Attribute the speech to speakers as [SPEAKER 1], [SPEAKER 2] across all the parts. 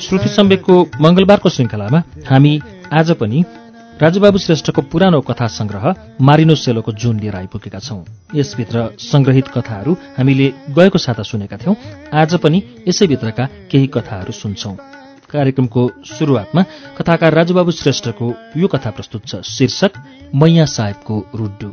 [SPEAKER 1] श्रुति सम्वेकको मङ्गलबारको श्रृङ्खलामा हामी आज पनि राजुबाबु श्रेष्ठको पुरानो कथा संग्रह मारिनो सेलोको जुन लिएर आइपुगेका छौं। यसभित्र संग्रहित कथाहरू हामीले गएको साता सुनेका थियौं। आज पनि यसैभित्रका केही कथाहरू सुन्छौं। कार्यक्रमको सुरुवातमा कथाकार राजुबाबु श्रेष्ठको यो कथा प्रस्तुत छ। शीर्षक मैया साहेबको रुड्डु।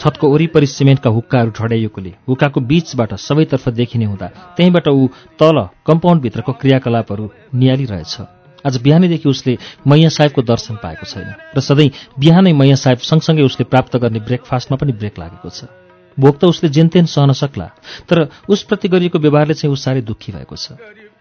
[SPEAKER 1] छतको वरिपरि सिमेन्टका हुक्काहरू ढड्याइएकोले हुक्काको बीचबाट सबैतर्फ देखिने हुँदा त्यहीँबाट ऊ तल कम्पाउन्डभित्रको क्रियाकलापहरू निहालिरहेछ। आज बिहानैदेखि उसले मैया साहेबको दर्शन पाएको छैन र सधैँ बिहानै मैया साहेब सँगसँगै उसले प्राप्त गर्ने ब्रेकफास्टमा पनि ब्रेक लागेको छ। भोक त उसले जेनतेन सहन सक्ला तर उसप्रति गरिएको व्यवहारले चाहिँ ऊ साह्रै दुःखी भएको छ।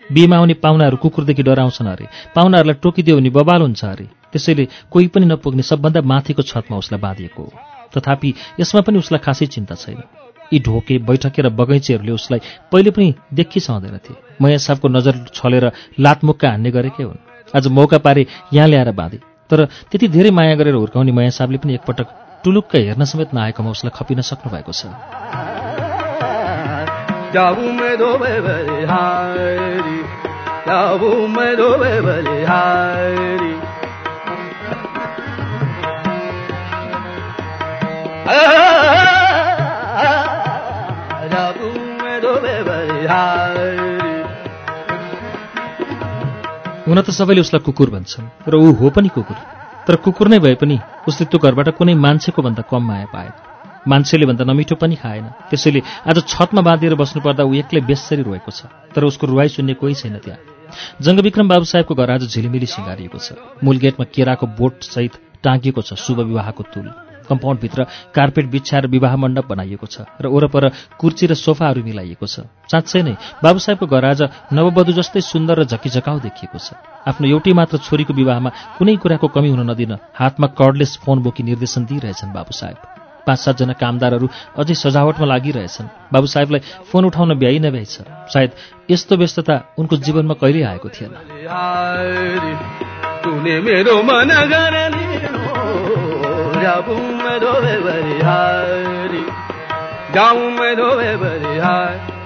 [SPEAKER 1] बिहेमा आउने पाहुनाहरू कुकुरदेखि डराउँछन् अरे पाहुनाहरूलाई टोकिदियो भने बबाल हुन्छ अरे त्यसैले कोही पनि नपुग्ने सबभन्दा माथिको छतमा उसलाई बाँधिएको हो। तथापि यसमा पनि उसलाई खासै चिन्ता छैन। यी ढोके बैठके र बगैँचेहरूले उसलाई पहिले पनि देखि सहँदैनथे मैया साहबको नजर छलेर लातमुक्का हान्ने गरेकै हुन्। आज मौका पारे यहाँ ल्याएर बाँधे। तर त्यति धेरै माया गरेर हुर्काउने मैया साहबले पनि एकपटक टुलुक्क हेर्न समेत नआएकोमा उसलाई खपिन सक्नु भएको छ
[SPEAKER 2] Dabum
[SPEAKER 1] हुन त सबैले उसलाई कुकुर भन्छन् र ऊ हो पनि कुकुर। तर कुकुर नै भए पनि उसले त्यो घरबाट कुनै मान्छेको भन्दा कम माया पाएन। मान्छेले भन्दा नमिठो पनि खाएन। त्यसैले आज छतमा बाँधिएर बस्नुपर्दा ऊ एक्लै बेसरी रोएको छ तर उसको रुवाई सुन्ने कोही छैन त्यहाँ। जङ्गविक्रम बाबु साहेबको घर आज झिलिमिली सिँगारिएको छ। मूल गेटमा केराको बोटसहित टाँगिएको छ शुभ विवाहको तुल। कम्पाउन्डभित्र कार्पेट बिछ्याएर विवाह मण्डप बनाइएको छ र वरपर कुर्ची र सोफाहरू मिलाइएको छ। साँच्चै नै बाबु साहेबको घर आज नववधु जस्तै सुन्दर र झकिझकाउ देखिएको छ। आफ्नो एउटै मात्र छोरीको विवाहमा कुनै कुराको कमी हुन नदिन हातमा कर्डलेस फोन बोकी निर्देशन दिइरहेछन् बाबु साहेब पाँच सातजना कामदारहरू अझै सजावटमा लागिरहेछन्। बाबु साहेबलाई फोन उठाउन भ्याइ नभ्याइ छ। सायद यस्तो व्यस्तता उनको जीवनमा कहिल्यै आएको थिएन।
[SPEAKER 2] Hari तूने मेरो मन गरली जाऊं मैं धोबे बरी हारी जाऊं मैं धोबे बरी हारी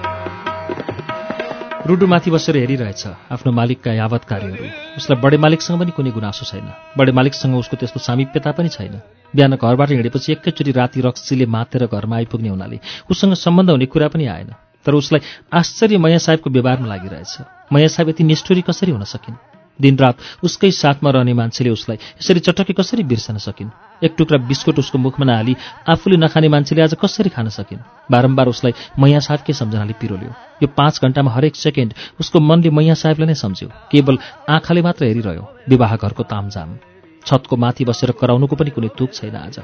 [SPEAKER 1] रुडु माथि बसेर हेरिरहेछ आफ्नो मालिकका यावत कार्यहरू। उसलाई बडे मालिकसँग पनि कुनै गुनासो छैन। बडे मालिकसँग उसको त्यस्तो सामिप्यता पनि छैन। बिहान घरबाट हिँडेपछि एकैचोटि राति रक्सीले मातेर घरमा आइपुग्ने हुनाले उसँग सम्बन्ध हुने कुरा पनि आएन। तर उसलाई आश्चर्य मैया साहेबको व्यवहारमा लागिरहेछ। मैया साहेब यति निष्ठुरी कसरी हुन सकिन्? दिनरात उसकै साथमा रहने मान्छेले उसलाई यसरी चटक्कै कसरी बिर्सन सकिन्? एक टुक्रा बिस्कुट उसको मुखमा नहाली। आफूले नखाने मान्छेले आज कसरी खान सकिन्? बारम्बार उसलाई मैया साहेबकै सम्झनाले पिरोल्यो। यो पाँच घण्टामा हरेक सेकेन्ड उसको मनले मैया साहेबलाई नै सम्झ्यो। केवल आँखाले मात्र हेरिरह्यो विवाह घरको तामझाम। छतको माथि बसेर कराउनुको पनि कुनै तुक छैन आज।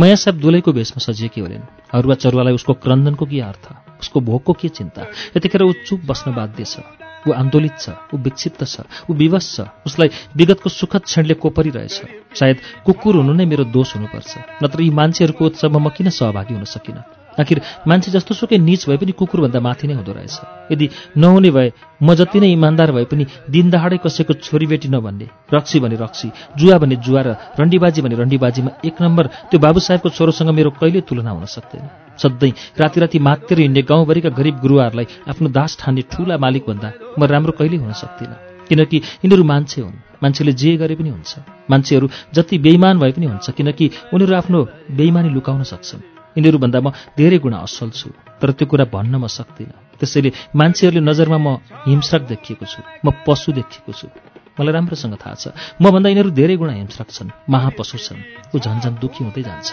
[SPEAKER 1] मैया साहेब दुलैको भेषमा सजिएकी होलिन् हरुवा चरुवालाई उसको क्रन्दनको के अर्थ? उसको भोकको के चिन्ता? यतिखेर ऊ चुप बस्न बाध्य छ। ऊ आन्दोलित छ ऊ विक्षिप्त छ ऊ विवश छ उसलाई विगतको सुखद क्षणले कोपरिरहेछ सायद कुकुर हुनु नै मेरो दोष हुनुपर्छ नत्र यी मान्छेहरूको उत्सवमा म किन सहभागी हुन सकिनँ? आखिर मान्छे जस्तो सुकै निच भए पनि कुकुरभन्दा माथि नै हुँदो रहेछ। यदि नहुने भए म जति नै इमान्दार भए पनि दिन दहाडै कसैको छोरीबेटी नभन्ने रक्सी भने रक्सी जुवा भने जुवा र रन्डीबाजी भने रन्डीबाजीमा एक नम्बर त्यो बाबु साहेबको छोरोसँग मेरो कहिले तुलना हुन सक्दैन। सधैँ राति राति मातेर हिँड्ने गाउँभरिका गरिब गुरुवाहरूलाई आफ्नो दास ठान्ने ठूला मालिकभन्दा म राम्रो कहिल्यै हुन सक्दिनँ। किनकि यिनीहरू मान्छे हुन् मान्छेले जे गरे पनि हुन्छ। मान्छेहरू जति बेइमान भए पनि हुन्छ किनकि उनीहरू आफ्नो बेइमानी लुकाउन सक्छन्। यिनीहरूभन्दा म धेरै गुणा असल छु तर त्यो कुरा भन्न म सक्दिनँ। त्यसैले मान्छेहरूले नजरमा म हिंस्रक देखिएको छु म पशु देखिएको छु। मलाई राम्रोसँग थाहा छ मभन्दा यिनीहरू धेरै गुणा हिंस्रक छन् महापशु छन्। ऊ झन्झन दुःखी हुँदै जान्छ।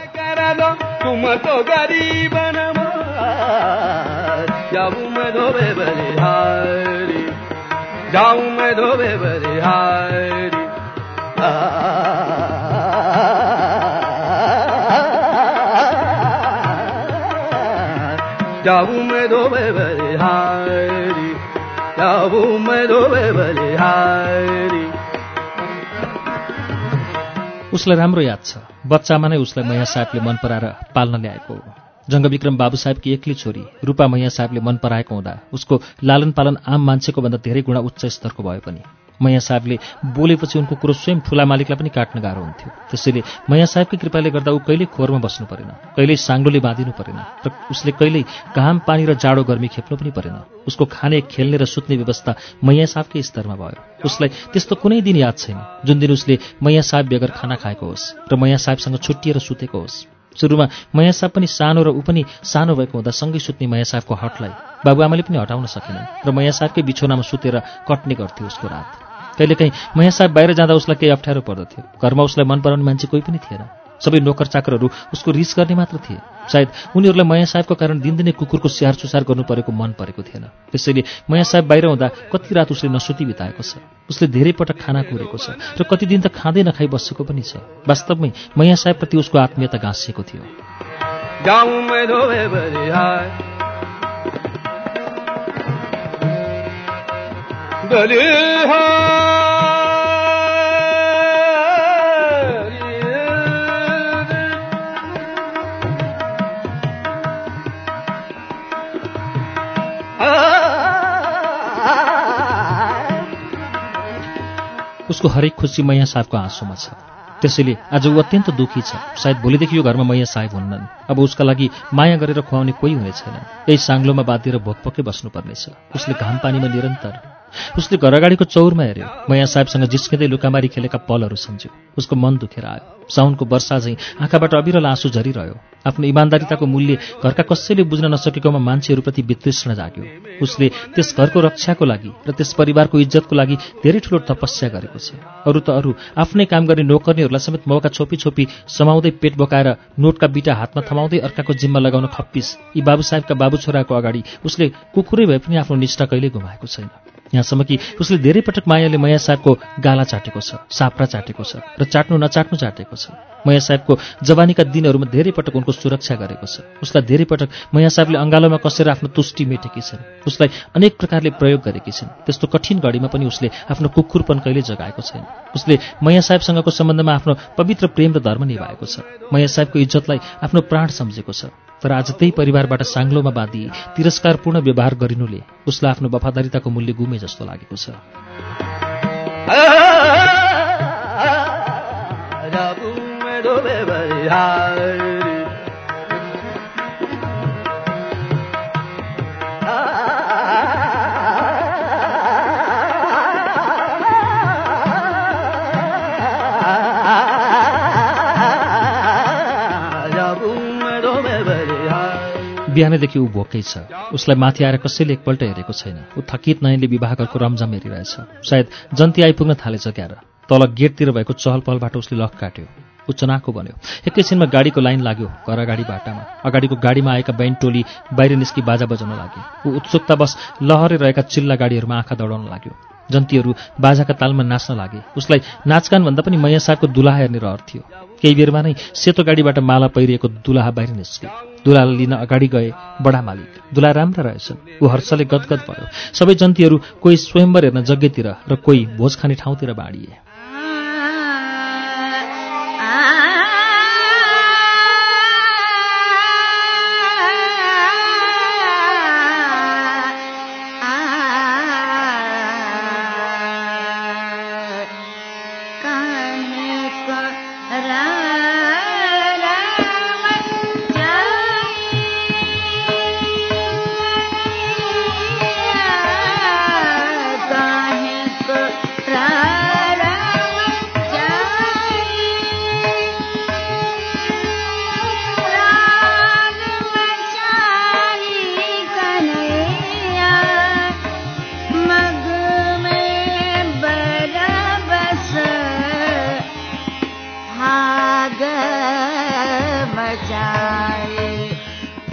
[SPEAKER 2] बलिहारी
[SPEAKER 1] उसलाई राम्रो याद छ। बच्चामा नै उसलाई मैया साहेबले मन पराएर पाल्न ल्याएको हो। जङ्गविक्रम बाबु साहेबकी एक्लै छोरी रूपा मैया साहेबले मन पराएको हुँदा उसको लालन पालन आम मान्छेको भन्दा धेरै गुणा उच्च स्तरको भए पनि। मैया साहेबले बोलेपछि उनको कुरो स्वयं ठुला मालिकलाई पनि काट्न गाह्रो हुन्थ्यो। त्यसैले मैया साहेबकै कृपाले गर्दा ऊ कहिल्यै खोरमा बस्नु परेन कहिल्यै साङ्लोले बाँधिनु परेन र उसले कहिल्यै घाम पानी र जाडो गर्मी खेप्नु पनि परेन। उसको खाने खेल्ने र सुत्ने व्यवस्था मैया साहबकै स्तरमा भयो। उसलाई त्यस्तो कुनै दिन याद छैन जुन दिन उसले मैया साहेब बेगर खाना खाएको होस् र मैया साहेबसँग छुट्टिएर सुतेको होस्। सुरुमा मैया साहब पनि सानो र ऊ पनि सानो भएको हुँदा सँगै सुत्ने मैया साहबको हटलाई बाबुआमाले पनि हटाउन सकेनन् र मैया साहबकै बिछोनामा सुतेर कट्ने गर्थ्यो उसको रात। कहिलेकाहीँ मैया साहब बाहिर जाँदा उसलाई केही अप्ठ्यारो पर्दथ्यो। घरमा उसलाई मन पराउने मान्छे कोही पनि थिएन। सबै नोकर चाकरहरू उसको रिस गर्ने मात्र थिए। सायद उनीहरूलाई मैया साहेबको कारण दिनदिनै कुकुरको स्याहार सुसार गर्नु परेको मन परेको थिएन। त्यसैले मैया साहेब बाहिर हुँदा कति रात उसले नसुती बिताएको छ। उसले धेरै पटक खाना कुरेको छ र कति दिन त खाँदै नखाइ बसेको पनि छ। वास्तवमै मैया साहेबप्रति उसको आत्मीयता गाँसिएको थियो। उसको हरेक खुसी मैया साहबको आँसुमा छ। त्यसैले आज ऊ अत्यन्त दुःखी छ। सायद भोलिदेखि यो घरमा मैया साहेब हुन्नन्। अब उसका लागि माया गरेर खुवाउने कोही हुने छैन। यही साङ्लोमा बाँधिएर भोकपक्कै बस्नुपर्नेछ। उसले घाम पानीमा निरन्तर उसले घर अगाडिको चौरमा हेऱ्यो। मैया साहेबसँग जिस्किँदै लुकामारी खेलेका पलहरू सम्झ्यो। उसको मन दुखेर आयो। साउनको वर्षा झैँ आँखाबाट अविरल आँसु झरिरह्यो। आफ्नो इमान्दारिताको मूल्य घरका कसैले बुझ्न नसकेकोमा मान्छेहरूप्रति वितृष्ण जाग्यो। उसले त्यस घरको रक्षाको लागि र त्यस परिवारको इज्जतको लागि धेरै ठुलो तपस्या गरेको छ। अरू त अरू आफ्नै काम गर्ने नोकर्नेहरूलाई समेत मौका छोपी छोपी समाउँदै पेट बोकाएर नोटका बिटा हातमा थमाउँदै अर्काको जिम्मा लगाउन खप्पिस। यी बाबु साहेबका बाबु छोराको अगाडि उसले कुकुरै भए पनि आफ्नो निष्ठा कहिल्यै गुमाएको छैन। यहाँसम्म कि उसले धेरै पटक मायाले मैया साहेबको गाला चाटेको छ साप्रा चाटेको छ र चाट्नु नचाट्नु चाटेको छ। मैया साहेबको जवानीका दिनहरूमा धेरै पटक उनको सुरक्षा गरेको छ। उसलाई धेरै पटक मैया साहेबले अङ्गालोमा कसेर आफ्नो तुष्टि मेटेकी छन्। उसलाई अनेक प्रकारले प्रयोग गरेकी छन्। त्यस्तो कठिन घडीमा पनि उसले आफ्नो कुकुरपन कहिले जगाएको छैन। उसले मैया साहेबसँगको सम्बन्धमा आफ्नो पवित्र प्रेम र धर्म निभाएको छ। मैया साहेबको इज्जतलाई आफ्नो प्राण सम्झेको छ। तर आज त्यही परिवारबाट साङ्लोमा बाँधी तिरस्कारपूर्ण व्यवहार गरिनुले उसलाई आफ्नो वफादारिताको मूल्य गुमे जस्तो लागेको छ बिहानैदेखि ऊ भोकै छ। उसलाई माथि आएर कसैले एकपल्ट हेरेको छैन। ऊ थकित नयनले विवाहको रमझम हेरिरहेछ। सायद जन्ती आइपुग्न थालेछ क्यार। तल गेटतिर भएको चहल पहलबाट उसले लक काट्यो। ऊ चनाको बन्यो एकैछिनमा गाडीको लाइन लाग्यो घर अगाडि बाटामा। अगाडिको गाडीमा आएका बैन टोली बाहिर निस्की बाजा बजाउन लागे। ऊ उत्सुकतावश लहरे रहेका चिल्ला गाडीहरूमा आँखा दौडाउन लाग्यो। जन्तीहरू बाजाका तालमा नाच्न लागे। उसलाई नाचगान भन्दा पनि मैया साहबको दुलाहा हेर्ने रहर थियो। केही बेरमा नै सेतो गाडीबाट माला पहिरिएको दुलाहा बाहिर निस्के। दुलालाई लिन अगाडि गए बडा मालिक। दुला राम्रा रहेछन्। ऊ हर्षले गदगद भयो। सबै जन्तीहरू कोही स्वयम्वर हेर्न जग्गेतिर र कोही भोज खाने ठाउँतिर बाँडिए।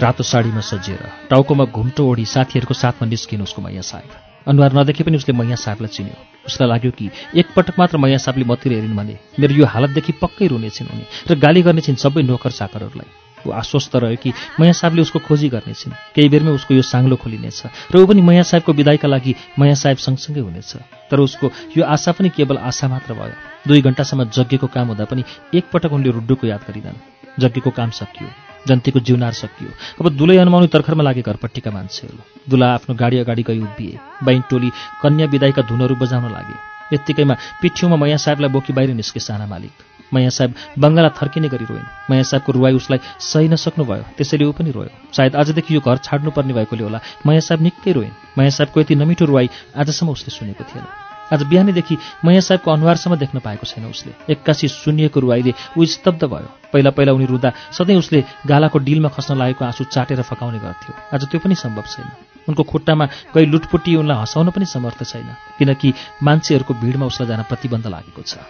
[SPEAKER 1] रातो साडीमा सजिएर टाउकोमा घुम्टो ओढी साथीहरूको साथमा निस्किनु उसको मैया साहेब। अनुहार नदेखे पनि उसले मैया साहबलाई चिन्यो। उसलाई लाग्यो कि एकपटक मात्र मैया साहबले मतिर हेरिन् भने मेरो यो हालतदेखि पक्कै रुनेछिन् उनी र गाली गर्नेछिन् सबै नोकर साकरहरूलाई। ऊ आश्वस्त रह्यो कि मैया साहेबले उसको खोजी गर्नेछिन्। केही बेरमै उसको यो साङ्लो खोलिनेछ र ऊ पनि मैया साहेबको विदाईका लागि मैया साहेब सँगसँगै हुनेछ। तर उसको यो आशा पनि केवल आशा मात्र भयो। दुई घन्टासम्म यज्ञको काम हुँदा पनि एकपटक उनले रुड्डुको याद गरिनन्। यज्ञको काम सकियो जन्तीको जिउनार सकियो। अब दुलै अनुमाउनु तर्खरमा लागे घरपट्टिका मान्छेहरू। दुला आफ्नो गाडी अगाडि गई उभिए। बाइन टोली कन्या विदाईका धुनहरू बजाउन लागे। यत्तिकैमा पिठ्यौमा मैया साहेबलाई बोकी बाहिर निस्के साना मालिक। मैया साहेब बङ्गाला थर्किने गरी रोइन्। मैया साहेबको रुवाई उसलाई सही नसक्नुभयो त्यसैले ऊ पनि रोयो। सायद आजदेखि यो घर छाड्नुपर्ने भएकोले होला मैया साहेब निकै रोइन्। मैया साहेबको यति नमिठो रुवाई आजसम्म उसले सुनेको थिएन। आज बिहानैदेखि मैया साहेबको अनुहारसम्म देख्न पाएको छैन उसले। एक्कासी सुनिएको रुवाईले ऊ स्तब्ध भयो। पहिला पहिला उनी रुँदा सधैँ उसले गालाको डिलमा खस्न लागेको आँसु चाटेर फकाउने गर्थ्यो। आज त्यो पनि सम्भव छैन। उनको खुट्टामा कहीँ लुटपुटी उनलाई हँसाउन पनि समर्थ छैन किनकि मान्छेहरूको भिडमा उसलाई जान प्रतिबन्ध लागेको छ।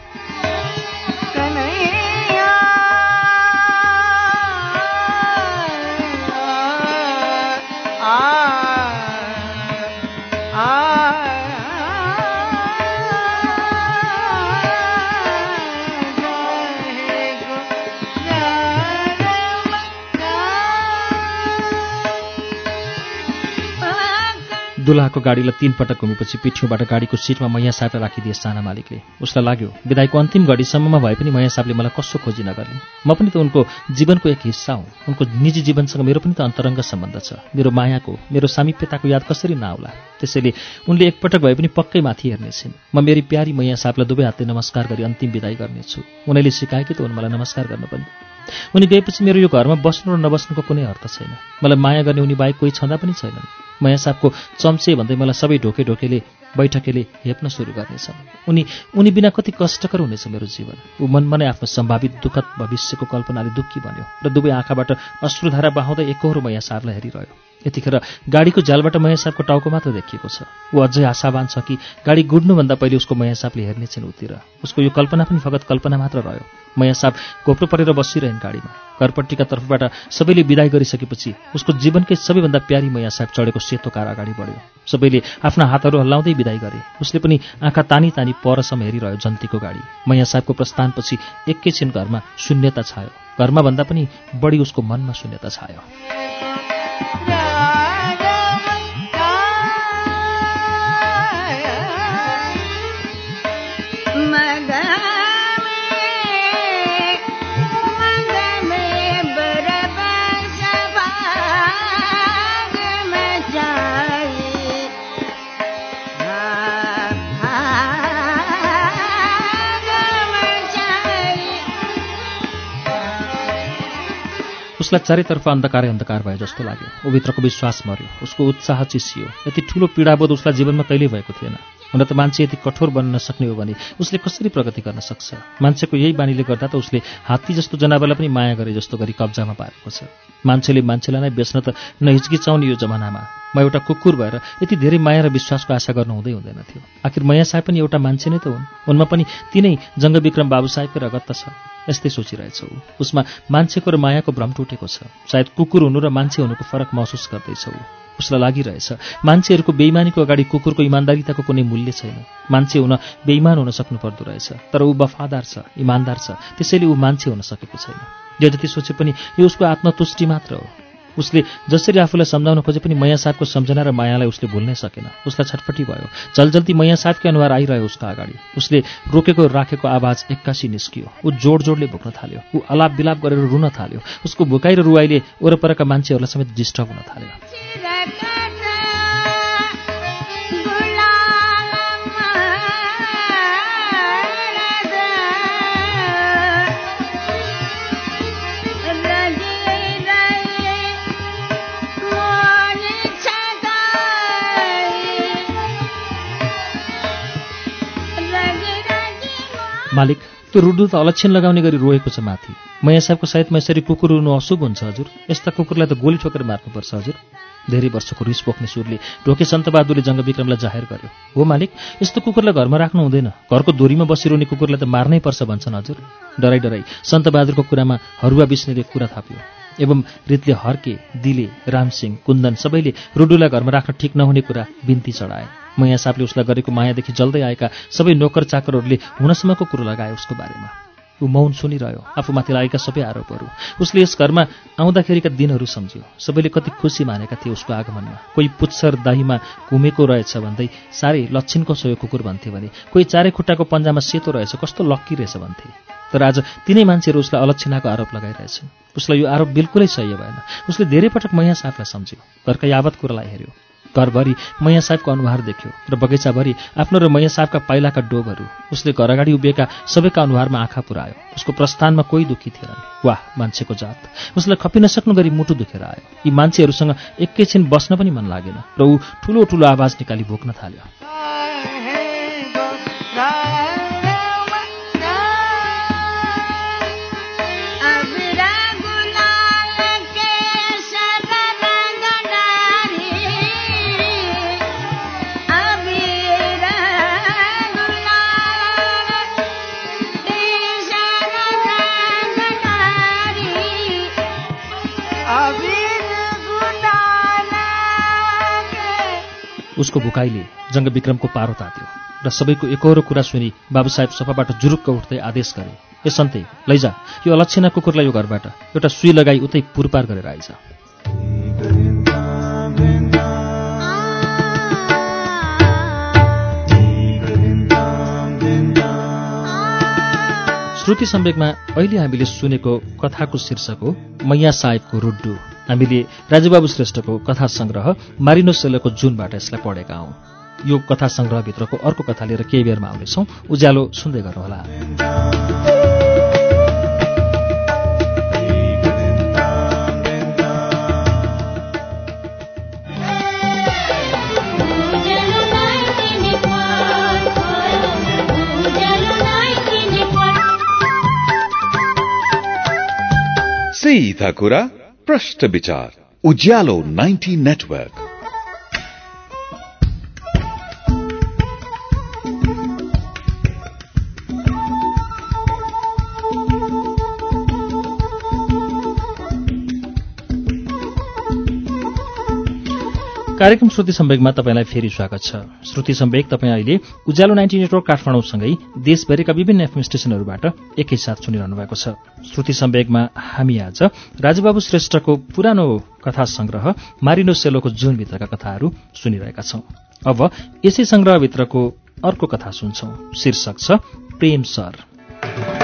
[SPEAKER 1] दुलाको गाडीलाई तीन पटक घुमेपछि पिठ्यौबाट गाडीको सिटमा मैया साहेबलाई राखिदिए साना मालिकले। उसलाई लाग्यो विदाईको अन्तिम घडीसम्ममा भए पनि मैया साहेबले मलाई कसो खोजी नगर्ने? म पनि त उनको जीवनको एक हिस्सा हुँ। उनको निजी जीवनसँग मेरो पनि त अन्तरङ्ग सम्बन्ध छ। मेरो मायाको मेरो सामिप्यताको याद कसरी नआउला? त्यसैले उनले एकपटक भए पनि पक्कै माथि हेर्नेछिन्। म मेरी प्यारी मैया साहेबलाई दुवै हातले नमस्कार गरी अन्तिम विदाई गर्नेछु। उनीले सिकाए कि त उन मलाई नमस्कार गर्न पनि? उनी गएपछि मेरो यो घरमा बस्नु र नबस्नुको कुनै अर्थ छैन। मलाई माया गर्ने उनी बाहेक कोही छँदा पनि छैनन्। मया साहबको चम्चे भन्दै मलाई सबै ढोके ढोकेले बैठकेले हेप्न सुरु गर्नेछन्। उनी उनी बिना कति कष्टकर हुनेछ मेरो जीवन। ऊ मनमा नै आफ्नो सम्भावित दुःखद भविष्यको कल्पनाले दुःखी बन्यो र दुवै आँखाबाट अश्रुधारा बहाउँदै एकहोरो मैया साहबलाई हेरिरह्यो। यतिखेर गाडीको झ्यालबाट मया साहबको टाउको मात्र देखिएको छ। ऊ अझै आशावान छ कि गाडी गुड्नुभन्दा पहिले उसको मया साहबले हेर्नेछन् उतिर। उसको यो कल्पना पनि फगत कल्पना मात्र रह्यो। मया साहब घोप्रो परेर बसिरहन् गाडीमा। घरपट्टिका तर्फबाट सबैले विदाय गरिसकेपछि उसको जीवनकै सबैभन्दा प्यारी मया साहब चढेको सेतो कार अगाडि बढ्यो। सबैले आफ्ना हातहरू हल्लाउँदै विदाई गरे। उसले पनि आँखा तानी तानी परसम्म हेरिरह्यो जन्तीको गाडी। मया साहबको प्रस्थानपछि एकैछिन घरमा शून्यता छायो। घरमा भन्दा पनि बढी उसको मनमा शून्यता छायो। उसलाई चारैतर्फ अन्धकारै अन्धकार भयो जस्तो लाग्यो। ऊभित्रको विश्वास मर्यो। उसको उत्साह चिसियो यति ठुलो पीडाबोध उसलाई जीवनमा कहिल्यै भएको थिएन। हुन त मान्छे यति कठोर बन्न नसक्ने हो भने उसले कसरी प्रगति गर्न सक्छ? मान्छेको यही बानीले गर्दा त उसले हात्ती जस्तो जनावरलाई पनि माया गरे जस्तो गरी कब्जामा पारेको छ। मान्छेले मान्छेलाई नै बेच्न त नहिचकिचाउने यो जमानामा। म एउटा कुकुर भएर यति धेरै माया र विश्वासको आशा गर्नु हुँदै हुँदैन थियो। आखिर मया साहेब पनि एउटा मान्छे नै त हुन्। उनमा पनि तिनै जङ्गविक्रम बाबु साहेबकै रगत त छ। यस्तै सोचिरहेछौ उसमा मान्छेको र मायाको भ्रम टुटेको छ। सायद कुकुर हुनु र मान्छे हुनुको फरक महसुस गर्दैछौ उसलाई लागिरहेछ। मान्छेहरूको बेइमानीको अगाडि कुकुरको इमान्दारिताको कुनै मूल्य छैन। मान्छे हुन बेइमान हुन सक्नु पर्दो रहेछ। तर ऊ वफादार छ इमान्दार छ। त्यसैले ऊ मान्छे हुन सकेको छैन। जति सोचे पनि यो उसको आत्मतुष्टि मात्र हो। उसले जसरी आफूलाई सम्झाउन खोजे पनि मैया साहबको सम्झना र मायालाई उसले भुल्नै सकेन। उसलाई छटपट्टि भयो। जलजल्ती मैया साहबकै अनुहार आइरह्यो उसको अगाडि। उसले रोकेको राखेको आवाज एक्कासी निस्कियो। ऊ जोड जोडले भुक्न थाल्यो। ऊ अलाप बिलाप गरेर रुन थाल्यो। उसको भुकाइ र रुवाईले वरपरका मान्छेहरूलाई समेत डिस्टर्ब हुन थाल्यो। मालिक त्यो रुडु त अलक्षण लगाउने गरी रोएको छ माथि। मैया साहेबको सायदमा यसरी कुकुर रुनु अशुभ हुन्छ हजुर। यस्ता कुकुरलाई त गोली ठोकेर मार्नुपर्छ हजुर। धेरै वर्षको रिस पोख्ने सुरले ढोके सन्तबहादुरले जङ्गविक्रमलाई जाहेर गर्यो। हो मालिक यस्तो कुकुरलाई घरमा राख्नु हुँदैन। घरको दोरीमा बसिरहने कुकुरलाई त मार्नै पर्छ भन्छन् हजुर। डराई डराई सन्तबहादुरको कुरामा हरुवा बिस्नेले कुरा थाप्यो। एवं रितले हर्के दिले रामसिंह कुन्दन सबैले रुडुलाई घरमा राख्न ठिक नहुने कुरा बिन्ती चढाए। मैया साहबले उसलाई गरेको मायादेखि जल्दै आएका सबै नोकर चाकरहरूले हुनसम्मको कुरो लगाए उसको बारेमा। ऊ मौन सुनिरह्यो आफूमाथि लागेका सबै आरोपहरू। उसले यस घरमा आउँदाखेरिका दिनहरू सम्झ्यो। सबैले कति खुसी मानेका थिए उसको आगमनमा। कोही पुच्छर दाहीमा घुमेको रहेछ भन्दै साह्रै लक्षिणको सयो कुकुर भन्थे भने कोही चारै खुट्टाको पन्जामा सेतो रहेछ कस्तो लक्की रहेछ भन्थे। तर आज तिनै मान्छेहरू उसलाई अलक्षिणाको आरोप लगाइरहेछन्। उसलाई यो आरोप बिल्कुलै सह्य भएन। उसले धेरै पटक मैया साहबलाई सम्झ्यो। घरका यावत कुरालाई हेऱ्यो। घरभरि मैया साहबको अनुहार देख्यो र बगैँचाभरि आफ्नो र मैया साहबका पाइलाका डोबहरू। उसले घर अगाडि उभिएका सबैका अनुहारमा आँखा पुऱ्यायो उसको प्रस्थानमा कोही दुःखी थिएनन् वाह मान्छेको जात। उसलाई खपिन सक्नु गरी मुटु दुखेर आयो। यी मान्छेहरूसँग एकैछिन बस्न पनि मन लागेन र ऊ ठुलो ठुलो आवाज निकाली भोक्न थाल्यो। उसको भुकाइले जङ्गविक्रमको पारो तात्यो र सबैको एकहोरो कुरा सुनि बाबुसाहेब सफाबाट जुरुक्क उठ्दै आदेश गरे ए सन्ते लैजा यो अलक्षिणा कुकुरलाई यो घरबाट एउटा सुई लगाई उतै पुरपार गरेर आइज। श्रुति सम्वेकमा अहिले हामीले सुनेको कथाको शीर्षक हो मैया साहेबको रुड्डु। हामीले राजुबाबु श्रेष्ठको कथा सङ्ग्रह मारिनो सेलोको जुनबाट यसलाई पढेका हौं। यो कथा सङ्ग्रहभित्रको अर्को कथा लिएर केही बेरमा आउनेछौँ। उज्यालो सुन्दै गर्नुहोला।
[SPEAKER 3] सीधा कुरा प्रश्न विचार उज्यालो 90 नेटवर्क
[SPEAKER 1] कार्यक्रम श्रुति सम्वेकमा तपाईँलाई फेरि स्वागत छ। श्रुति सम्वेक तपाईँ अहिले उज्यालो नाइन्टी नेटवर्क काठमाडौँसँगै देशभरिका विभिन्न एफएम स्टेशनहरूबाट एकैसाथ सुनिरहनु भएको छ। श्रुति सम्वेकमा हामी आज राजुबाबु श्रेष्ठको पुरानो कथा संग्रह मारिनो सेलोको जुनभित्रका कथाहरू सुनिरहेका छौं। अब यसै संग्रहभित्रको अर्को कथा सुन्छौं। शीर्षक छ प्रेम सर।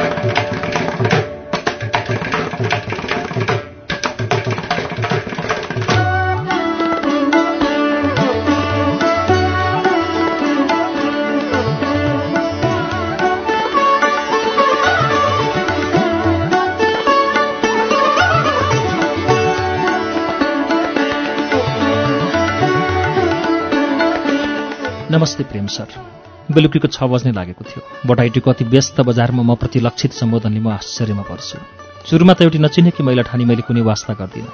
[SPEAKER 1] नमस्ते प्रेम सर। बेलुकीको छ बज्ने लागेको थियो। बटाइटीको अति व्यस्त बजारमा म प्रति लक्षित सम्बोधनले म आश्चर्यमा पर्छु। सुरुमा त एउटी नचिनेकी महिला ठानी मैले कुनै वास्ता गर्दिनँ।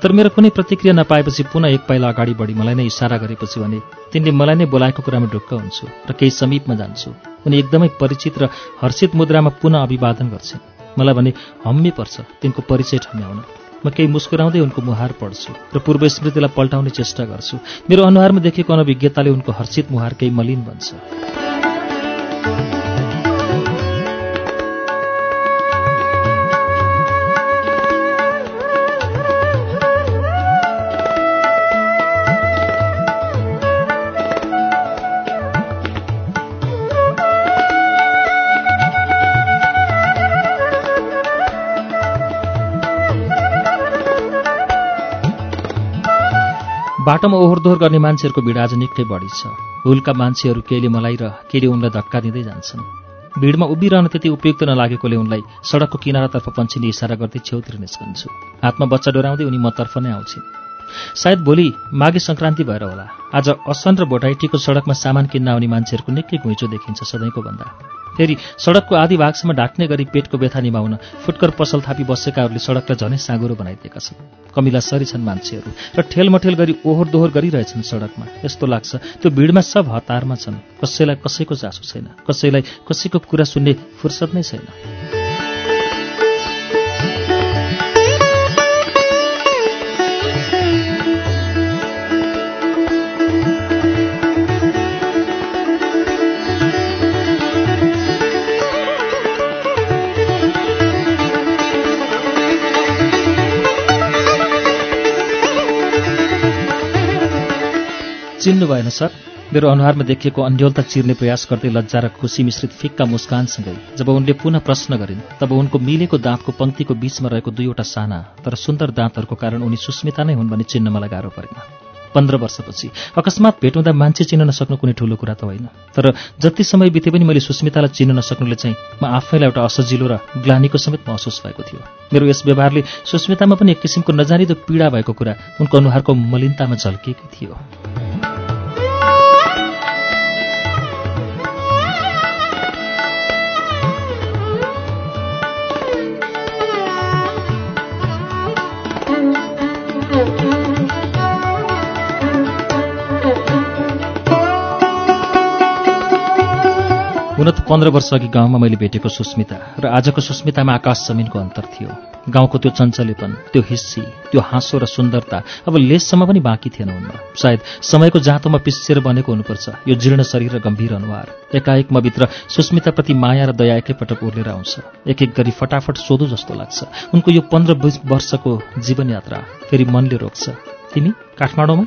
[SPEAKER 1] तर मेरो कुनै प्रतिक्रिया नपाएपछि पुनः एक पाइला अगाडि बढी मलाई नै इसारा गरेपछि भने तिनले मलाई नै बोलाएको कुरामा ढुक्क हुन्छु र केही समीपमा जान्छु। उनी एकदमै परिचित र हर्षित मुद्रामा पुनः अभिवादन गर्छिन्। मलाई भने हम्मी पर्छ तिनको परिचय ठम्याउन म केही मुस्कुराउँदै उनको मुहार पढ्छु र पूर्व स्मृतिलाई पल्टाउने चेष्टा गर्छु। मेरो अनुहारमा देखेको अनभिज्ञताले उनको हर्षित मुहार केही मलिन बन्छ। बाटोमा ओहोर दोहोर गर्ने मान्छेहरूको भिड आज निकै बढी छ। हुलका मान्छेहरू केहीले मलाई र केहीले उनलाई धक्का दिँदै जान्छन्। भिडमा उभिरहन त्यति उपयुक्त नलागेकोले उनलाई सडकको किनारातर्फ पन्छिने इसारा गर्दै छेउतिर निस्कन्छु। हातमा बच्चा डोराउँदै उनी मतर्फ नै आउँछिन्। सायद भोलि माघे सङ्क्रान्ति भएर होला। आज असन र भोटाइटीको सडकमा सामान किन्न आउने मान्छेहरूको निकै घुइँचो देखिन्छ सधैँको भन्दा। फेरि सडकको आधी भागसम्म ढाक्ने गरी पेटको व्यथा निभाउन फुटकर पसल थापी बसेकाहरूले सडकलाई झनै साँगुरो बनाइदिएका छन्। कमिला सरी छन् मान्छेहरू र ठेलमठेल गरी ओहोर दोहोर गरिरहेछन् सडकमा। यस्तो लाग्छ त्यो भिडमा सब हतारमा छन्। कसैलाई कसैको चासो छैन कसैलाई कसैको कुरा सुन्ने फुर्सद नै छैन। चिन्नु भएन सर। मेरो अनुहारमा देखिएको अन्यलता चिर्ने प्रयास गर्दै लज्जा र खुसी मिश्रित फिक्का मुस्कानसँगै जब उनले पुनः प्रश्न गरिन् तब उनको मिलेको दाँतको पङ्क्तिको बीचमा रहेको दुईवटा साना तर सुन्दर दाँतहरूको कारण उनी सुस्मिता नै हुन् भन्ने चिन्न मलाई गाह्रो परेन। पन्ध्र वर्षपछि अकस्मात भेट हुँदा मान्छे चिन्न नसक्नु कुनै ठुलो कुरा त होइन। तर जति समय बिते पनि मैले सुस्मितालाई चिन्न नसक्नुले चाहिँ म आफैलाई एउटा असजिलो र ग्लानीको समेत महसुस भएको थियो। मेरो यस व्यवहारले सुस्मितामा पनि एक किसिमको नजानिदो पीडा भएको कुरा उनको अनुहारको मलिनतामा झल्किएकै थियो। हुन त पन्ध्र वर्ष अघि गाउँमा मैले भेटेको सुस्मिता र आजको सुस्मितामा आकाश जमिनको अन्तर थियो। गाउँको त्यो चञ्चलेपन त्यो हिस्सी त्यो हाँसो र सुन्दरता अब लेससम्म पनि बाँकी थिएन उनमा। सायद समयको जाँतोमा पिसेर बनेको हुनुपर्छ यो जीर्ण शरीर र गम्भीर अनुहार। एकाएक भित्र सुस्मिताप्रति माया र दया एकैपटक उर्लेर आउँछ। एक एक गरी फटाफट सोधो जस्तो लाग्छ। उनको यो पन्ध्र वर्षको जीवनयात्रा फेरि मनले रोक्छ। तिमी? काठमाडौँमा?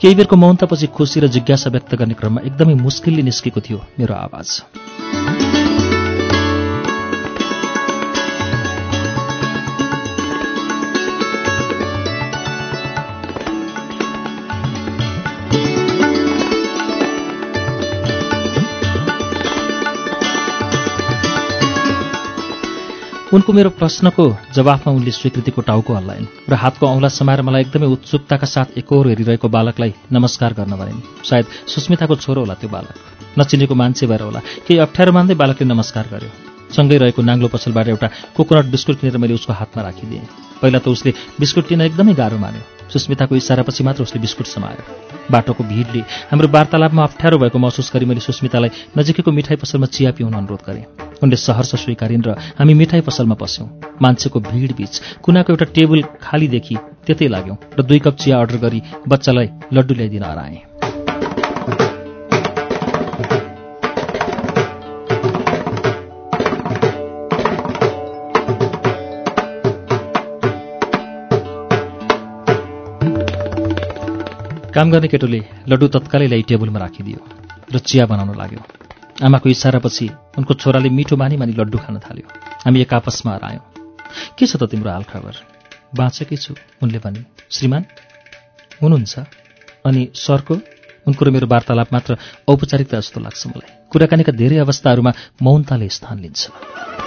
[SPEAKER 1] केही बेरको मौनतापछि खुसी र जिज्ञासा व्यक्त गर्ने क्रममा एकदमै मुस्किलले निस्केको थियो मेरो आवाज। उनको मेरो प्रश्नको जवाफमा उनले स्वीकृतिको टाउको हल्लाइन् र हातको औँला समाएर मलाई एकदमै उत्सुकताका साथ एकहोर हेरिरहेको बालकलाई नमस्कार गर्न भनिन्। सायद सुस्मिताको छोरो होला त्यो बालक। नचिनेको मान्छे भएर होला। केही अप्ठ्यारो मान्दै बालकले नमस्कार गर्यो। सँगै रहेको नाङ्लो पसलबाट एउटा कोकोनट बिस्कुट किनेर मैले उसको हातमा राखिदिएँ। पहिला त उसले बिस्कुट लिन एकदमै गाह्रो मान्यो। सुस्मिताको इसारापछि मात्र उसले बिस्कुट समायो। बाटोको भिडले हाम्रो वार्तालापमा अप्ठ्यारो भएको महसुस गरी मैले सुस्मितालाई नजिकैको मिठाई पसलमा चिया पिउन अनुरोध गरेँ। उनले सहर्ष स्वीकारिन् र हामी मिठाई पसलमा पस्यौँ। मान्छेको भिडबीच कुनाको एउटा टेबल खाली देखि त्यतै लाग्यौँ र दुई कप चिया अर्डर गरी बच्चालाई लड्डु ल्याइदिन हराएँ। काम गर्ने केटोले लड्डु तत्कालै ल्याइ टेबलमा राखिदियो र चिया बनाउन लाग्यो। आमाको इसारापछि उनको छोराले मिठो मानी मानी लड्डु खान थाल्यो। हामी एक आपसमा हरायौँ। के छ त तिम्रो हालखबर बाँचेकै छु उनले भने। श्रीमान हुनुहुन्छ। अनि सरको? उनको र मेरो वार्तालाप मात्र औपचारिकता जस्तो लाग्छ मलाई। कुराकानीका धेरै अवस्थाहरूमा मौनताले स्थान लिन्छ।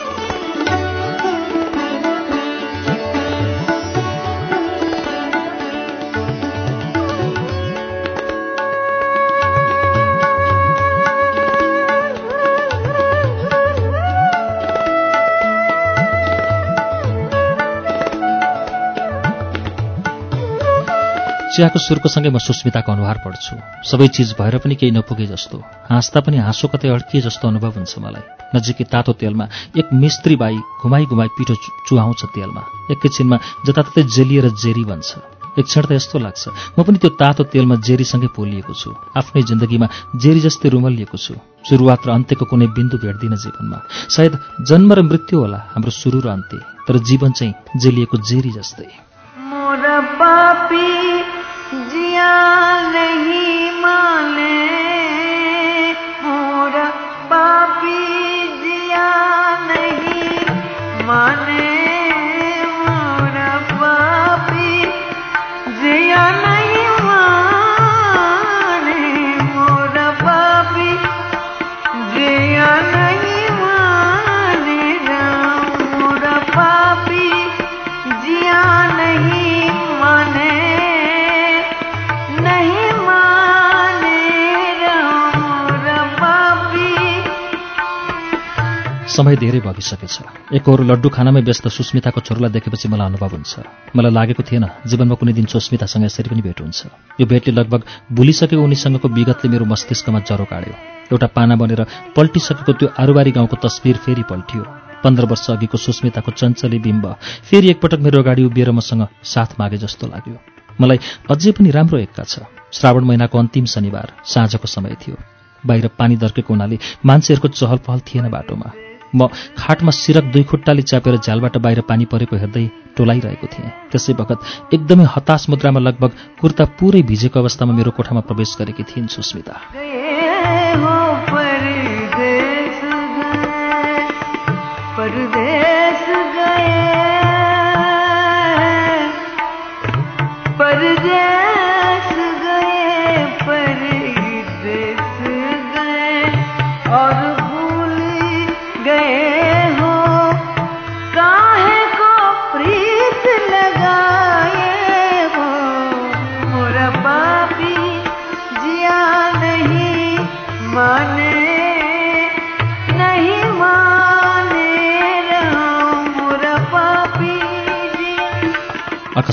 [SPEAKER 1] चियाको सुर्को सँगै म सुस्मिताको अनुहार पढ्छु। सबै चिज भएर पनि केही नपुगे जस्तो। हाँस्दा पनि हाँसो कतै अड्किए जस्तो अनुभव हुन्छ मलाई। नजिकै तातो तेलमा एक मिस्त्री बाई घुमाई घुमाई पिठो चुहाउँछ तेलमा। एकैछिनमा जताततै जेलिएर जेरी बन्छ। एक क्षण त यस्तो लाग्छ। म पनि त्यो तातो तेलमा जेरीसँगै पोलिएको छु। आफ्नै जिन्दगीमा जेरी जस्तै रुमलिएको छु। सुरुवात र अन्त्यको कुनै बिन्दु भेट्दिन जीवनमा। सायद जन्म र मृत्यु होला हाम्रो सुरु र अन्त्य तर जीवन चाहिँ जेलिएको जेरी जस्तै।
[SPEAKER 4] मोर
[SPEAKER 1] समय धेरै भगिसकेछ एकहोरो लड्डु खानामै व्यस्त सुस्मिताको छोरोलाई देखेपछि मलाई अनुभव हुन्छ। मलाई लागेको थिएन जीवनमा कुनै दिन सुस्मितासँग यसरी पनि भेट हुन्छ। यो भेटले लगभग भुलिसकेको उनीसँगको विगतले मेरो मस्तिष्कमा जरो काट्यो एउटा पाना बनेर पल्टिसकेको त्यो आरुबारी गाउँको तस्विर फेरि पल्टियो। पन्ध्र वर्ष अघिको सुस्मिताको चञ्चली बिम्ब फेरि एकपटक मेरो अगाडि उभिएर मसँग साथ मागे जस्तो लाग्यो। मलाई अझै पनि राम्रो एक्का छ। श्रावण महिनाको अन्तिम शनिबार साँझको समय थियो। बाहिर पानी दर्केको हुनाले मान्छेहरूको चहल पहल थिएन बाटोमा। म खाटमा सिरक दुई खुट्टाले च्यापेर झ्यालबाट बाहिर पानी परेको हेर्दै टोलाइरहेको थिएँ। त्यसै बखत एकदमै हताश मुद्रामा लगभग कुर्ता पुरै भिजेको अवस्थामा मेरो कोठामा प्रवेश गरेकी थिइन् सुस्मिता।
[SPEAKER 4] गए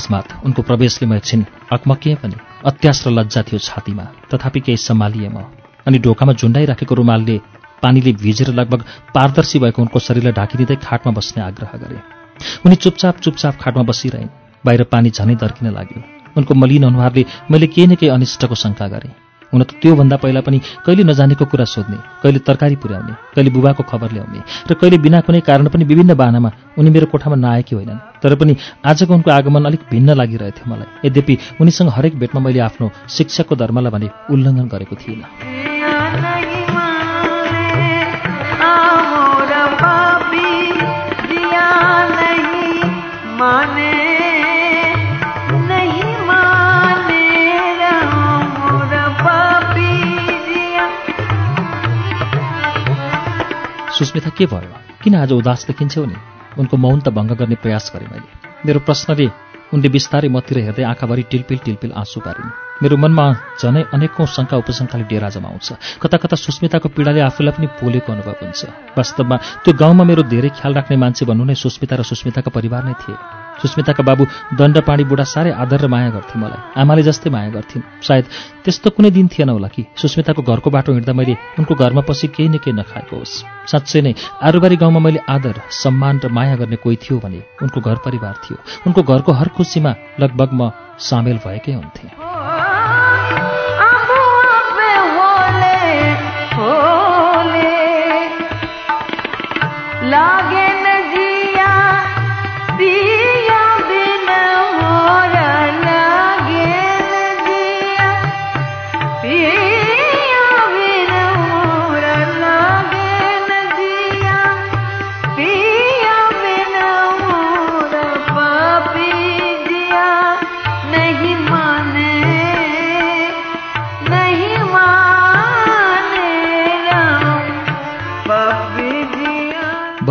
[SPEAKER 1] अकस्मात उनको प्रवेशले म एकछिन अकमकिएँ पनि। अत्यास र लज्जा थियो छातीमा तथापि केही सम्हालिएँ म। अनि ढोकामा झुन्डाइराखेको रुमालले पानीले भिजेर लगभग पारदर्शी भएको उनको शरीरलाई ढाकिदिँदै खाटमा बस्ने आग्रह गरे। उनी चुपचाप चुपचाप खाटमा बसिरहन्। बाहिर पानी झनै दर्किन लाग्यो। उनको मलिन अनुहारले मैले केही न केही अनिष्टको शङ्का गरेँ। हुन त त्योभन्दा पहिला पनि कहिले नजानेको कुरा सोध्ने कहिले तरकारी पुर्याउने कहिले बुबाको खबर ल्याउने र कहिले बिना कुनै कारण पनि विभिन्न बाहनामा उनी मेरो कोठामा नआएकी होइनन्। तर पनि आजको उनको आगमन अलिक भिन्न लागिरहेथ्यो मलाई। यद्यपि उनीसँग हरेक भेटमा मैले आफ्नो शिक्षकको धर्मलाई भने उल्लङ्घन गरेको थिइनँ।
[SPEAKER 4] माने
[SPEAKER 1] सुस्मिता के भयो? किन आज उदास देखिन्छौ नि? उनको मौन त भङ्ग गर्ने प्रयास गरेँ मैले। मेरो प्रश्नले उनले बिस्तारै मतिर हेर्दै आँखाभरि टिलपिल टिलपिल आँसु पारिन्। मेरो मनमा झनै अनेकौँ शङ्का उपशङ्काले डेरा जमाउँछ कता कता सुस्मिताको पीडाले आफूलाई पनि पोलेको अनुभव हुन्छ। वास्तवमा त्यो गाउँमा मेरो धेरै ख्याल राख्ने मान्छे भन्नु नै सुस्मिता र सुस्मिताका परिवार नै थिए। सुस्मिताका बाबु दण्डपाणी बुढा साह्रै आदर र माया गर्थे मलाई। आमाले जस्तै माया गर्थिन्। सायद त्यस्तो कुनै दिन थिएन होला कि सुस्मिताको घरको बाटो हिँड्दा मैले उनको घरमा पछि केही न केही नखाएको होस्। साँच्चै नै आरुबारी गाउँमा मैले आदर सम्मान र माया गर्ने कोही थियो भने उनको घर परिवार थियो। उनको घरको हर खुसीमा लगभग म सामेल भएकै हुन्थेँ।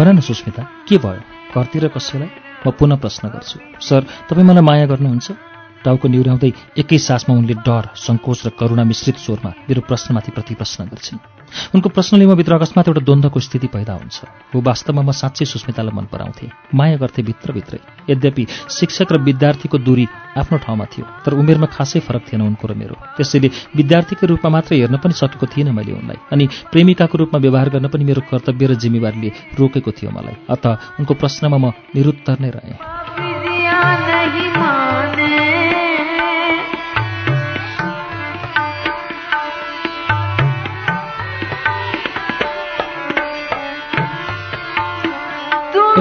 [SPEAKER 1] भन न सुस्मिता के भयो? घरतिर कसैलाई? म पुनः प्रश्न गर्छु। सर तपाईँ मलाई माया गर्नुहुन्छ? टाउको निहुर्याउँदै एकै सासमा उनले डर सङ्कोच र करुणा मिश्रित स्वरमा मेरो प्रश्नमाथि प्रतिप्रश्न गर्छिन्। उनको प्रश्नले म भित्र अकस्मात एउटा द्वन्द्वको स्थिति पैदा हुन्छ। हो वास्तवमा म साँच्चै सुस्मितालाई मन पराउँथेँ। माया गर्थे भित्रभित्रै। यद्यपि शिक्षक र विद्यार्थीको दूरी आफ्नो ठाउँमा थियो तर उमेरमा खासै फरक थिएन उनको र मेरो। त्यसैले विद्यार्थीको रूपमा मात्र हेर्न पनि सकेको थिइनँ मैले उनलाई अनि प्रेमिकाको रूपमा व्यवहार गर्न पनि मेरो कर्तव्य र जिम्मेवारीले रोकेको थियो मलाई। अत उनको प्रश्नमा म निरुत्तर नै रहेँ।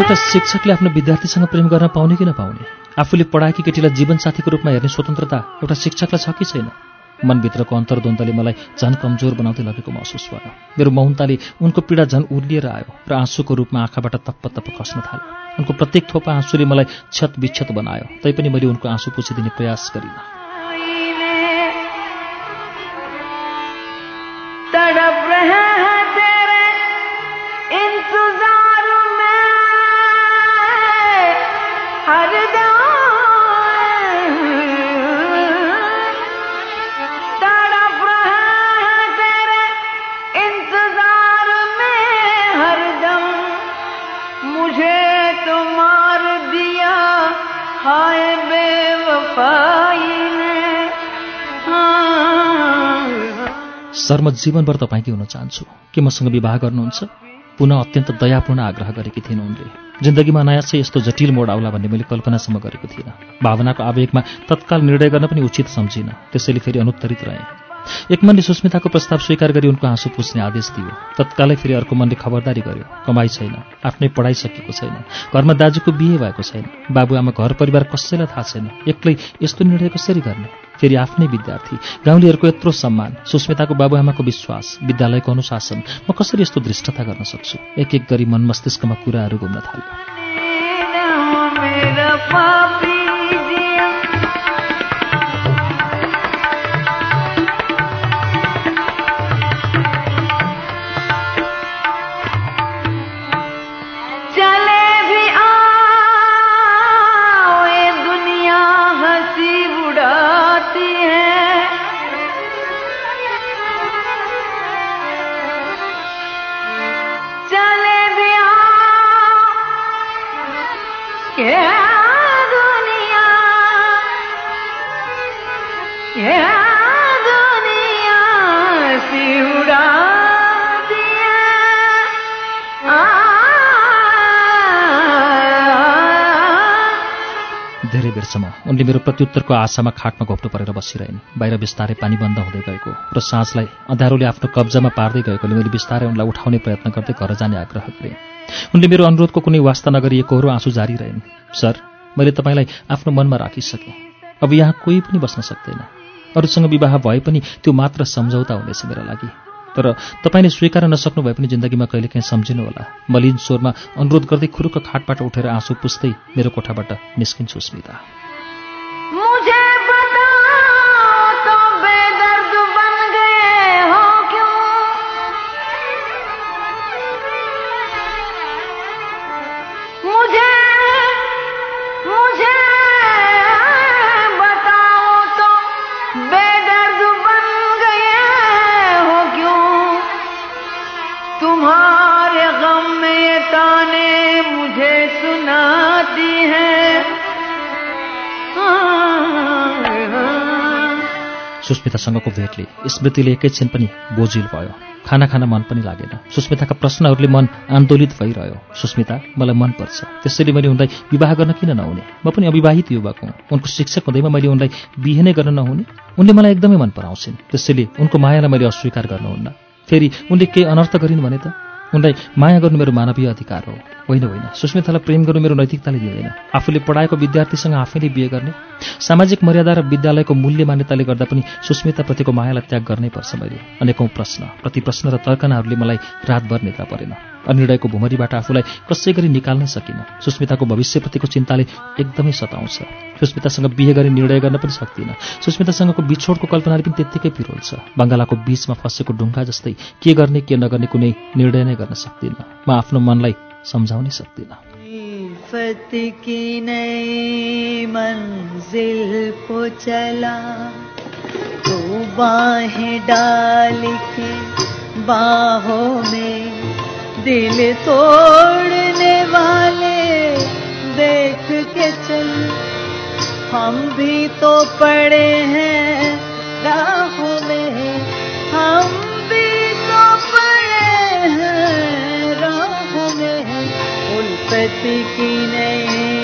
[SPEAKER 1] एउटा शिक्षकले आफ्नो विद्यार्थीसँग प्रेम गर्न पाउने कि नपाउने? आफूले पढाएकी केटीलाई जीवनसाथीको रूपमा हेर्ने स्वतन्त्रता एउटा शिक्षकलाई छ कि छैन? मनभित्रको अन्तर्द्वन्द्वले मलाई झन् कमजोर बनाउँदै लगेको महसुस भयो। मेरो मौनताले उनको पीडा झन् उर्लिएर आयो र आँसुको रूपमा आँखाबाट तप्प तप्प खस्न थाल्यो। उनको प्रत्येक थोपा आँसुले मलाई क्षत विक्षत बनायो तैपनि मैले उनको आँसु पुछिदिने प्रयास गरिनँ। सर म जीवनभर तपाईँकै हुन चाहन्छु। के मसँग विवाह गर्नुहुन्छ? पुनः अत्यन्त दयापूर्ण आग्रह गरेकी थिइन् उनले। जिन्दगीमा अनायास चाहिँ यस्तो जटिल मोड आउला भन्ने मैले कल्पनासम्म गरेको थिइनँ। भावनाको आवेगमा तत्काल निर्णय गर्न पनि उचित सम्झिनँ। त्यसैले फेरि अनुत्तरित रहेँ। एक मनले सुस्मिताको प्रस्ताव स्वीकार गरी उनको आँसु पुस्ने आदेश दियो। तत्कालै फेरि अर्को मनले खबरदारी गर्यो। कमाई छैन आफ्नै पढाइ सकेको छैन घरमा दाजुको बिहे भएको छैन बाबुआमा घर परिवार कसैलाई थाहा छैन एक्लै यस्तो निर्णय कसरी गर्ने? फेरि आफ्नै विद्यार्थी गाउँलेहरूको यत्रो सम्मान सुस्मिताको बाबुआमाको विश्वास विद्यालयको अनुशासन म कसरी यस्तो दृष्टता गर्न सक्छु? एक एक गरी मन मस्तिष्कमा कुराहरू घुम्न थाल्यो। बेरसम्म उनले मेरो प्रत्युत्तरको आशामा खाटमा घोप्टो परेर बसिरहन्। बाहिर बिस्तारै पानी बन्द हुँदै गएको र साँझलाई अँध्यारोले आफ्नो कब्जामा पार्दै गएकोले मैले बिस्तारै उनलाई उठाउने प्रयत्न गर्दै घर जाने आग्रह गरेँ। उनले मेरो अनुरोधको कुनै वास्ता नगरी एकहोरो आँसु जारी रहेन्। सर मैले तपाईँलाई आफ्नो मनमा राखिसकेँ। अब यहाँ कोही पनि बस्न सक्दैन। अरूसँग विवाह भए पनि त्यो मात्र सम्झौता हुनेछ मेरो लागि। तर तपाईँले स्वीकार नसक्नु भए पनि जिन्दगीमा कहिलेकाहीँ सम्झिनुहोला। मलिन स्वरमा अनुरोध गर्दै खुरुक्क खाटबाट उठेर आँसु पुस्दै मेरो कोठाबाट निस्किन्छु स्मिता। सुस्मितासँगको भेटले स्मृतिले एकैछिन पनि बोझिल भयो। खाना खान मन पनि लागेन। सुस्मिताका प्रश्नहरूले मन आन्दोलित भइरह्यो। सुस्मिता मलाई मनपर्छ। त्यसैले मैले उनलाई विवाह गर्न किन नहुने? म पनि अविवाहित युवक हुँ। उनको शिक्षक हुँदैमा मैले उनलाई बिहे नै गर्न नहुने? उनले मलाई एकदमै मन पराउँछिन्। त्यसैले उनको मायालाई मैले अस्वीकार गर्नुहुन्न। फेरि उनले केही अनर्थ गरिन् भने त? उनलाई माया गर्नु मेरो मानवीय अधिकार हो। होइन होइन। सुस्मितालाई प्रेम गर्नु मेरो नैतिकताले दिँदैन। आफूले पढाएको विद्यार्थीसँग आफैले बिहे गर्ने सामाजिक मर्यादा र विद्यालयको मूल्य मान्यताले गर्दा पनि सुस्मिताप्रतिको मायालाई त्याग गर्नै पर्छ मैले। अनेकौँ प्रश्न। प्रति प्रश्न र तर्कनाहरूले मलाई रातभर निद्रा परेन। अनिर्णयको भुमरीबाट आफूलाई कसै गरी निकाल्नै सकिनँ। सुस्मिताको भविष्यप्रतिको चिन्ताले एकदमै सताउँछ। सुस्मितासँग बिहे गरी निर्णय गर्न पनि सक्दिनँ। सुस्मितासँगको बिछोडको कल्पनाले पनि त्यत्तिकै पिरोल छ बङ्गालाको बीचमा फँसेको ढुङ्गा जस्तै के गर्ने के नगर्ने कुनै निर्णय नै गर्न सक्दिनँ। म आफ्नो मनलाई सम्झाउनै सक्दिनँ।
[SPEAKER 5] डाल के बाहों में दिल तोड़ने वाले देख के चल। हम भी तो पड़े हैं राहों में। हम भी तो पड़े हैं राहों में। उल्फत की नई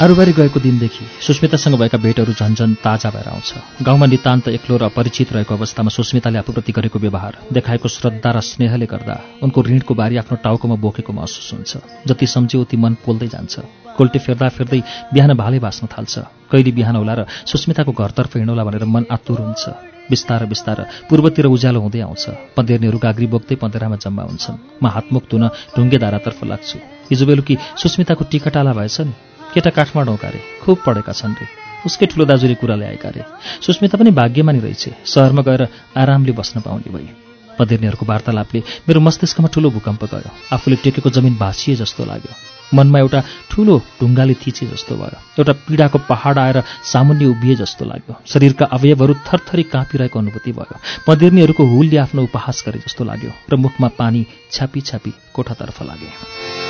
[SPEAKER 1] आरुबारी गएको दिनदेखि सुस्मितासँग भएका भेटहरू झन्झन ताजा भएर आउँछ। गाउँमा नितान्त एक्लो र अपरिचित रहेको अवस्थामा सुस्मिताले आफूप्रति गरेको व्यवहार देखाएको श्रद्धा र स्नेहले गर्दा उनको ऋणको बारी आफ्नो टाउकोमा बोकेको महसुस हुन्छ। जति सम्झ्यो उति मन पोल्दै जान्छ। कोल्टे फेर्दा फेर्दै बिहान भाले बाँच्न थाल्छ। कहिले बिहान होला र सुस्मिताको घरतर्फ हिँडौला भनेर मन आतुर हुन्छ। बिस्तार बिस्तार पूर्वतिर उज्यालो हुँदै आउँछ। पँधेर्नेहरू गाग्री बोक्दै पँधेरामा जम्मा हुन्छन्। म हातमुख धुन ढुङ्गे धारातर्फ लाग्छु। हिजो बेलुकी सुस्मिताको टिकटाला भएछ नि? केटा काठमाडौँ रे। खुब पढेका छन् रे। उसकै ठुलो दाजुले कुरा ल्याएका रे। सुस्मिता पनि भाग्यमानी रहेछ। सहरमा गएर आरामले बस्न पाउने भई। पदेर्नेहरूको वार्तालापले मेरो मस्तिष्कमा ठुलो भूकम्प गयो। आफूले टेकेको जमिन भाँसिए जस्तो लाग्यो। मनमा एउटा ठुलो ढुङ्गाले थिचे जस्तो भयो। एउटा पीडाको पहाड आएर सामुन्य उभिए जस्तो लाग्यो। शरीरका अवयवहरू थरथरी काँपिरहेको अनुभूति भयो। पदेर्नीहरूको हुलले आफ्नो उपहास गरे जस्तो लाग्यो र मुखमा पानी छापी छापी कोठातर्फ लागे।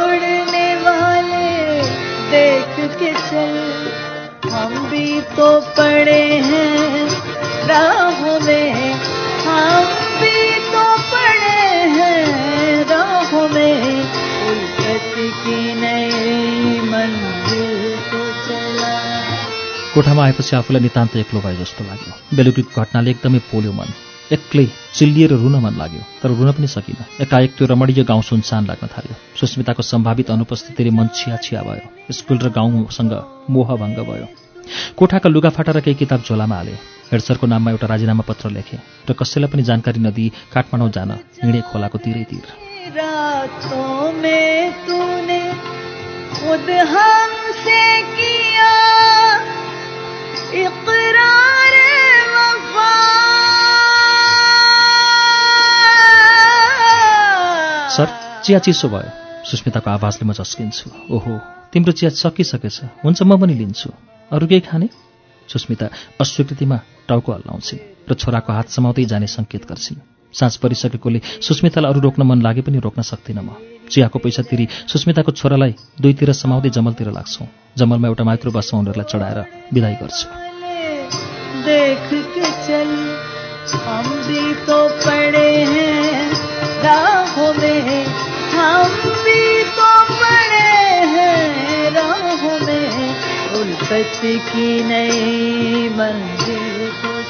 [SPEAKER 4] चल हम भी तो पड़े हैं राहों में। हम भी तो पड़े हैं राहों में। उल्फत की नई मंजिल को चला।
[SPEAKER 1] कोठामा आएपछि आफूलाई नितान्त एक्लो भए जस्तो लाग्यो। बेलुकीको घटनाले एकदमै पोल्यो मन। एक्लै चिल्लिएर रुन मन लाग्यो तर रुन पनि सकिनँ। एकाएक त्यो रमणीय गाउँ सुनसान लाग्न थाल्यो। सुस्मिताको सम्भावित अनुपस्थितिले मन छिया छिया भयो। स्कुल र गाउँसँग मोहभङ्ग भयो। कोठाका लुगाफाटा र केही किताब झोलामा हाले। हेडसरको नाममा एउटा राजीनामा पत्र लेखेँ र कसैलाई पनि जानकारी नदिई काठमाडौँ जान हिँडे खोलाको तिरै तिर।
[SPEAKER 4] वफा।
[SPEAKER 1] चिया चिसो भयो। सुस्मिताको आवाजले म झस्किन्छु। ओहो तिम्रो चिया सकिसकेछ। हुन्छ म पनि लिन्छु। अरू केही खाने? सुस्मिता अस्वीकृतिमा टाउको हल्लाउँछिन् र छोराको हात समाउँदै जाने सङ्केत गर्छिन्। साँझ परिसकेकोले सुस्मितालाई अरू रोक्न मन लागे पनि रोक्न सक्दिनँ म। चियाको पैसा तिरी सुस्मिताको छोरालाई दुईतिर समाउँदै जमलतिर लाग्छौँ। जमलमा एउटा माइक्रो बसमा उनीहरूलाई चढाएर विदाई गर्छु।
[SPEAKER 4] देख के चल हम भी तो पड़े हैं।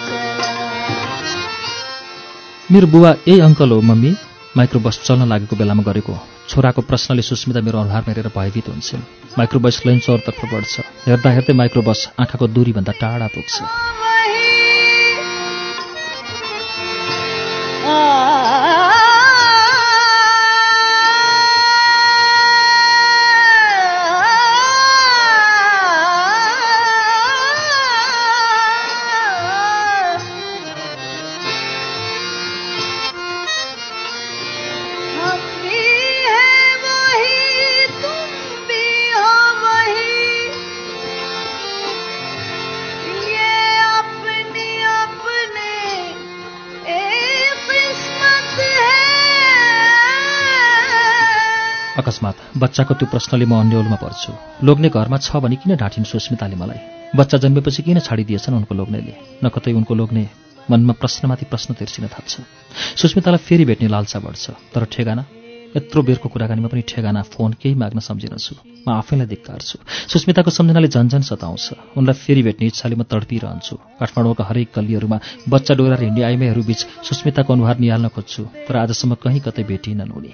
[SPEAKER 4] चला।
[SPEAKER 1] मेरो बुवा यही अङ्कल हो मम्मी। माइक्रो बस चल्न लागेको बेलामा गरेको छोराको प्रश्नले सुस्मिता मेरो अनुहार हेरेर भयभीत हुन्छन्। माइक्रो बस लैन चौरतर्फ बढ्छ। हेर्दा हेर्दै माइक्रो बस आँखाको दूरीभन्दा टाढा पुग्छ। अकस्मात बच्चाको त्यो प्रश्नले म अन्यलमा पर्छु। लोग्ने घरमा छ भने किन ढाँटिन् सुस्मिताले मलाई? बच्चा जन्मेपछि किन छाडिदिएछन् उनको लोग्नेले? न कतै उनको लोग्ने मनमा प्रश्नमाथि प्रश्न तिर्सिन थाल्छ। सुस्मितालाई फेरि भेट्ने लालसा बढ्छ। तर ठेगाना? यत्रो बेरको कुराकानीमा पनि ठेगाना फोन केही माग्न सम्झिनछु। म आफैलाई धिक्कारछु सुस्मिताको सम्झनाले झन्झन सताउँछ। उनलाई फेरि भेट्ने इच्छाले म तडपिरहन्छु। काठमाडौँका हरेक गल्लीहरूमा बच्चा डोराएर हिँड्ने आइमाईहरू बीच सुस्मिताको अनुहार निहाल्न खोज्छु। तर आजसम्म कहीँ कतै भेटिनन् उनी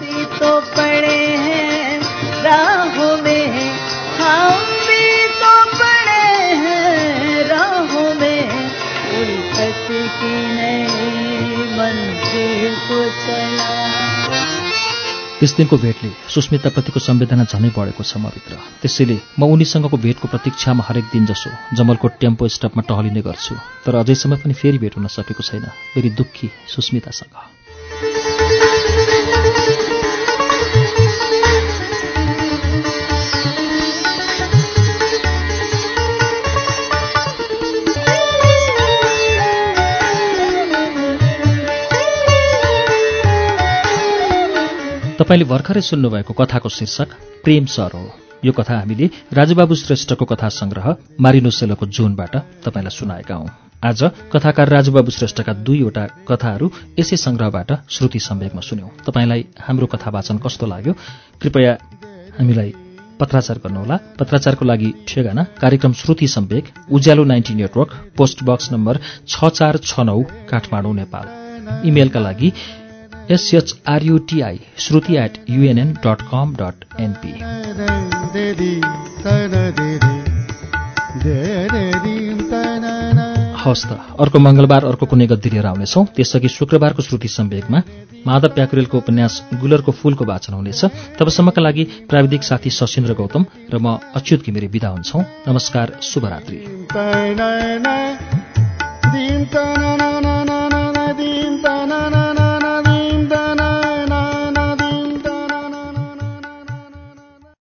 [SPEAKER 4] भी तो पड़े हैं राहों में हम भी तो पड़े हैं राहों में उल्फत की नई मंजिल को चला।
[SPEAKER 1] त्यस दिनको भेटले सुस्मिताप्रतिको संवेदना झनै बढेको छ मभित्र त्यसैले म उनीसँगको भेटको प्रतीक्षामा हरेक दिन जसो जमलको टेम्पो स्टपमा टहलिने गर्छु। तर अझैसम्म पनि फेरि भेट हुन सकेको छैन। फेरि दुःखी सुस्मितासँग। तपाईँले भर्खरै सुन्नुभएको कथाको शीर्षक प्रेम सर हो। यो कथा हामीले राजुबाबु श्रेष्ठको कथा संग्रह मारिनोसेलोको जोनबाट तपाईँलाई सुनाएका हौं। आज कथाकार राजुबाबु श्रेष्ठका दुईवटा कथाहरू यसै संग्रहबाट श्रुति सम्वेकमा सुन्यौं। तपाईँलाई हाम्रो कथा वाचन कस्तो लाग्यो? कृपया हामीलाई पत्राचार गर्नुहोला। पत्राचारको लागि ठेगाना कार्यक्रम Shruti Sambeg Ujyalo ninety network post box number छ चार छ नौ काठमाडौँ नेपाल। इमेलका लागि SHRUTI Shruti at UNN dot com dot NP हवस् त अर्को मंगलबार अर्को कुनै गद्दी लिएर आउनेछौँ। त्यसअघि शुक्रबारको श्रुति सम्वेकमा माधव प्याकुरेलको उपन्यास गुलरको फूलको वाचन हुनेछ। तबसम्मका लागि प्राविधिक साथी सशिन्द्र गौतम र म अच्युत घिमिरे विदा हुन्छौँ। नमस्कार शुभरात्री।